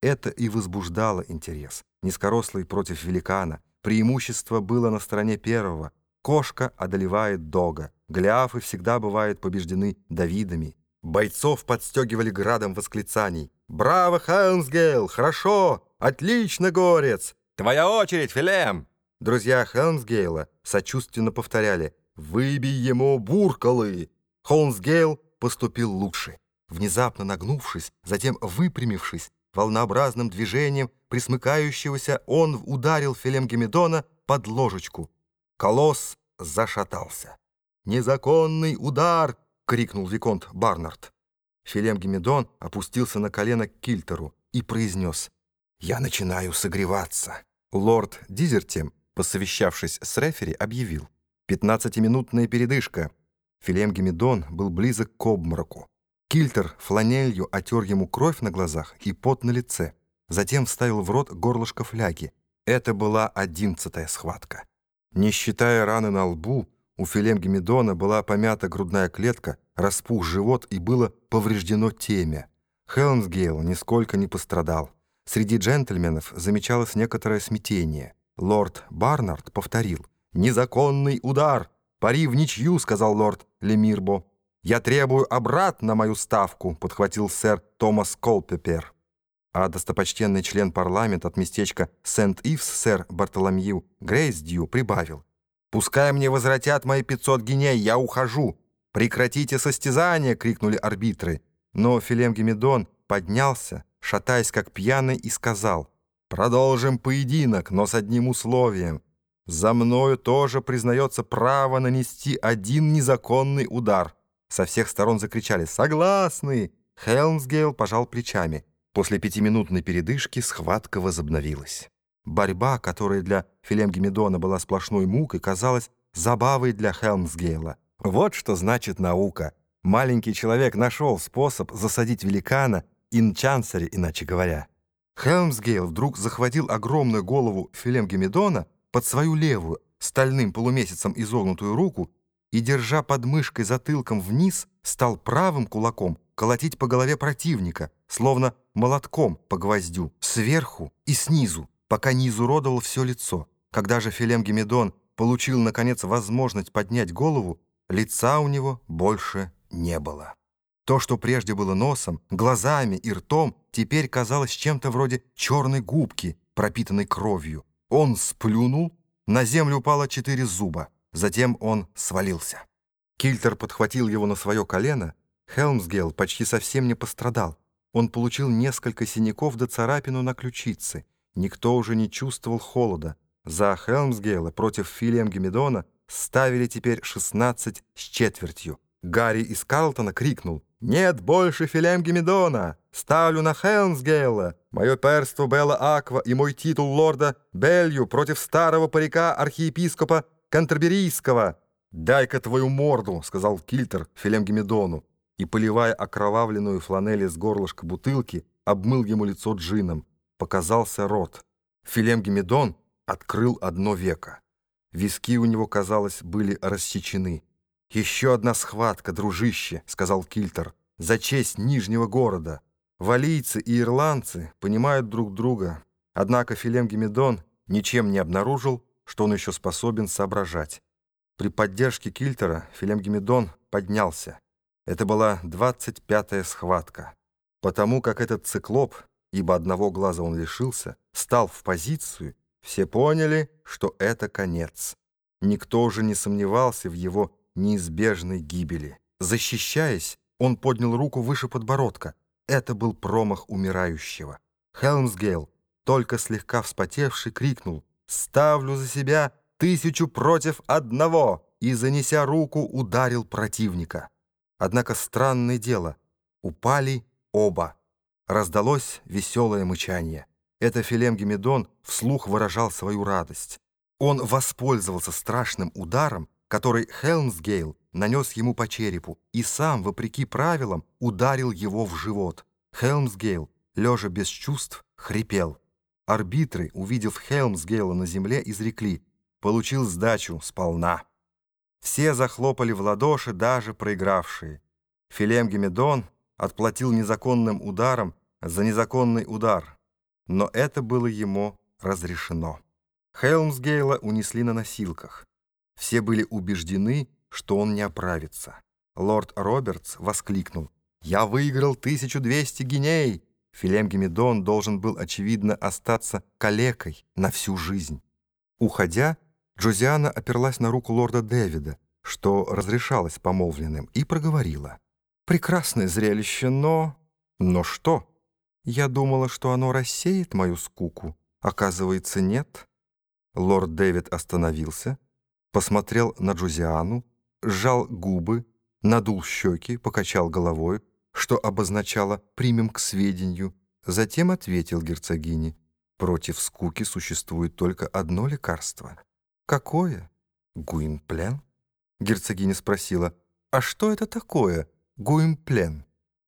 Это и возбуждало интерес. Низкорослый против великана. Преимущество было на стороне первого. Кошка одолевает дога. Голиафы всегда бывают побеждены Давидами. Бойцов подстегивали градом восклицаний. «Браво, Хелмсгейл! Хорошо! Отлично, Горец! Твоя очередь, Филем!» Друзья Хелмсгейла сочувственно повторяли «Выбей ему буркалы!» Холмсгейл поступил лучше. Внезапно нагнувшись, затем выпрямившись, волнообразным движением присмыкающегося он ударил Филем Гемедона под ложечку. Колосс зашатался. «Незаконный удар!» — крикнул Виконт Барнард. Филем Гемедон опустился на колено к Кильтеру и произнес «Я начинаю согреваться». Лорд Дизертем, посовещавшись с рефери, объявил «Пятнадцатиминутная передышка». Филем Гемедон был близок к обмороку. Кильтер фланелью отер ему кровь на глазах и пот на лице. Затем вставил в рот горлышко фляги. Это была одиннадцатая схватка. Не считая раны на лбу, у Филем Гемедона была помята грудная клетка, распух живот и было повреждено темя. Хелмсгейл нисколько не пострадал. Среди джентльменов замечалось некоторое смятение. Лорд Барнард повторил «Незаконный удар!» «Пари в ничью», — сказал лорд Лемирбо. «Я требую обратно мою ставку», — подхватил сэр Томас Колпепер. А достопочтенный член парламента от местечка Сент-Ивс, сэр Бартоломью Грейсдью, прибавил. «Пускай мне возвратят мои 500 геней, я ухожу!» «Прекратите состязание!» — крикнули арбитры. Но Филем Гемедон поднялся, шатаясь как пьяный, и сказал. «Продолжим поединок, но с одним условием. За мною тоже признается право нанести один незаконный удар». Со всех сторон закричали «Согласны!» Хелмсгейл пожал плечами. После пятиминутной передышки схватка возобновилась. Борьба, которая для Филемгемедона была сплошной мукой, казалась забавой для Хелмсгейла. Вот что значит наука. Маленький человек нашел способ засадить великана, инчансаре, иначе говоря. Хелмсгейл вдруг захватил огромную голову Филемгемедона под свою левую, стальным полумесяцем изогнутую руку и, держа под мышкой затылком вниз, стал правым кулаком колотить по голове противника, словно молотком по гвоздю, сверху и снизу, пока не изуродовал все лицо. Когда же Филем Гемедон получил, наконец, возможность поднять голову, лица у него больше не было. То, что прежде было носом, глазами и ртом, теперь казалось чем-то вроде черной губки, пропитанной кровью. Он сплюнул, на землю упало четыре зуба. Затем он свалился. Кильтер подхватил его на свое колено. Хелмсгейл почти совсем не пострадал. Он получил несколько синяков до царапину на ключице. Никто уже не чувствовал холода. За Хелмсгейла против Филиам Гемедона ставили теперь 16 с четвертью. Гарри из Карлтона крикнул «Нет больше Филем Гемедона! Ставлю на Хелмсгейла! Мое перство Белла Аква и мой титул лорда Белью против старого парика архиепископа Кантерберийского. «Дай-ка твою морду», — сказал Кильтер Филемгемедону, и, поливая окровавленную фланель из горлышка бутылки, обмыл ему лицо джином. Показался рот. Филемгемедон открыл одно веко. Виски у него, казалось, были рассечены. «Еще одна схватка, дружище», — сказал Кильтер, — «за честь Нижнего города. Валийцы и ирландцы понимают друг друга, однако Филемгемедон ничем не обнаружил, что он еще способен соображать. При поддержке Кильтера Филем Гемедон поднялся. Это была 25-я схватка. Потому как этот циклоп, ибо одного глаза он лишился, стал в позицию, все поняли, что это конец. Никто уже не сомневался в его неизбежной гибели. Защищаясь, он поднял руку выше подбородка. Это был промах умирающего. Хелмсгейл, только слегка вспотевший, крикнул Ставлю за себя тысячу против одного!» и, занеся руку, ударил противника. Однако странное дело, упали оба. Раздалось веселое мычание. Это Филем Гемедон вслух выражал свою радость. Он воспользовался страшным ударом, который Хелмсгейл нанес ему по черепу, и сам, вопреки правилам, ударил его в живот. Хелмсгейл, лежа без чувств, хрипел. Арбитры, увидев Хелмсгейла на земле, изрекли «Получил сдачу сполна». Все захлопали в ладоши, даже проигравшие. Филем Гемедон отплатил незаконным ударом за незаконный удар. но это было ему разрешено. Хелмсгейла унесли на носилках. Все были убеждены, что он не оправится. Лорд Робертс воскликнул. «Я выиграл 1200 гиней!» Филем Гемидон должен был, очевидно, остаться калекой на всю жизнь. Уходя, Джозиана оперлась на руку лорда Дэвида, что разрешалось помолвленным, и проговорила. «Прекрасное зрелище, но...» «Но что?» «Я думала, что оно рассеет мою скуку. Оказывается, нет». Лорд Дэвид остановился, посмотрел на Джузиану, сжал губы, надул щеки, покачал головой, что обозначало «примем к сведению», затем ответил герцогине «Против скуки существует только одно лекарство». «Какое?» «Гуимплен?» Герцогиня спросила «А что это такое, гуимплен?»